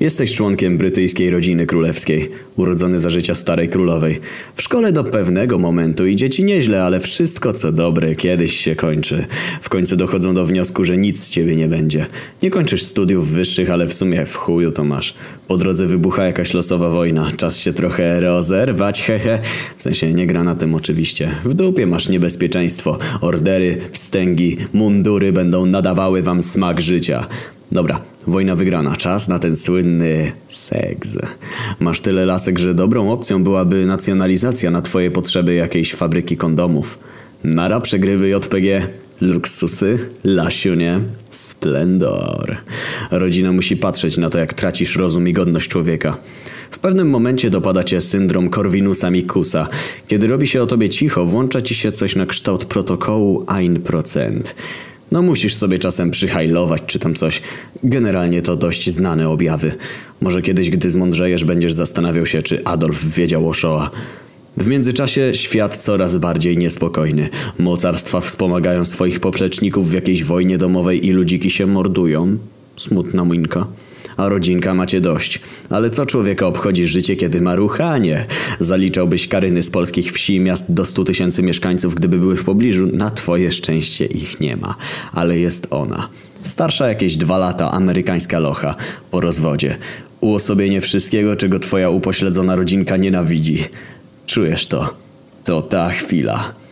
Jesteś członkiem brytyjskiej rodziny królewskiej, urodzony za życia starej królowej. W szkole do pewnego momentu idzie ci nieźle, ale wszystko co dobre kiedyś się kończy. W końcu dochodzą do wniosku, że nic z ciebie nie będzie. Nie kończysz studiów wyższych, ale w sumie w chuju to masz. Po drodze wybucha jakaś losowa wojna. Czas się trochę rozerwać, hehe. W sensie nie granatem oczywiście. W dupie masz niebezpieczeństwo. Ordery, wstęgi, mundury będą nadawały wam smak życia. Dobra, wojna wygrana. Czas na ten słynny seks. Masz tyle lasek, że dobrą opcją byłaby nacjonalizacja na twoje potrzeby jakiejś fabryki kondomów. Nara przegrywy JPG. Luksusy, lasiunie, splendor. Rodzina musi patrzeć na to, jak tracisz rozum i godność człowieka. W pewnym momencie dopada cię syndrom Corvinusa Mikusa. Kiedy robi się o tobie cicho, włącza ci się coś na kształt protokołu Ein Prozent. No musisz sobie czasem przyhajlować czy tam coś. Generalnie to dość znane objawy. Może kiedyś, gdy zmądrzejesz, będziesz zastanawiał się, czy Adolf wiedział o Shoah. W międzyczasie świat coraz bardziej niespokojny. Mocarstwa wspomagają swoich popleczników w jakiejś wojnie domowej i ludziki się mordują. Smutna minka. A rodzinka macie dość. Ale co człowieka obchodzi życie, kiedy ma ruchanie? Zaliczałbyś karyny z polskich wsi miast do 100 tysięcy mieszkańców, gdyby były w pobliżu. Na twoje szczęście ich nie ma. Ale jest ona. Starsza jakieś dwa lata, amerykańska locha. Po rozwodzie. Uosobienie wszystkiego, czego twoja upośledzona rodzinka nienawidzi. Czujesz to. To ta chwila.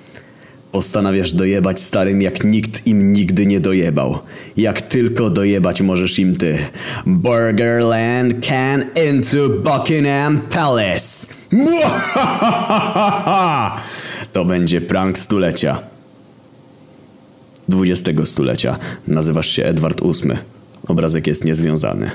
Postanawiasz dojebać starym jak nikt im nigdy nie dojebał. Jak tylko dojebać możesz im ty. Burgerland can into Buckingham Palace. To będzie prank stulecia. XX stulecia. Nazywasz się Edward VIII. Obrazek jest niezwiązany.